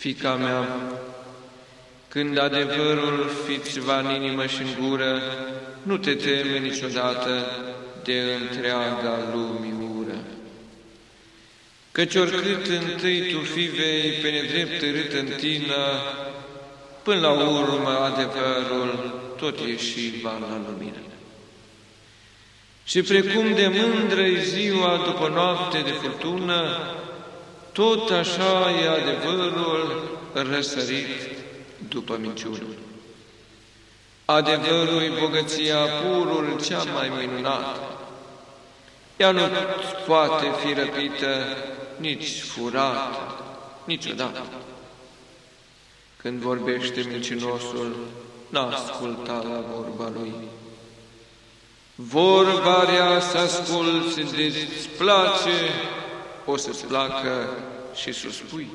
Fica mea, când adevărul fiți va în inimă și în gură, nu te teme niciodată de întreaga lumii ură. Căci oricât întâi tu fi vei pe nedrept rât în tine, până la urmă adevărul tot ieși va la lumină. Și precum de mândră ziua după noapte de furtună, tot așa e adevărul răsărit după minciună. Adevărul e bogăția purul cea mai minunată. Ea nu poate fi răpită, nici furată, niciodată. Când vorbește mincinosul, n-asculta la vorba lui. Vorba rea să asculți, de-ți place, o să-ți placă și să spui.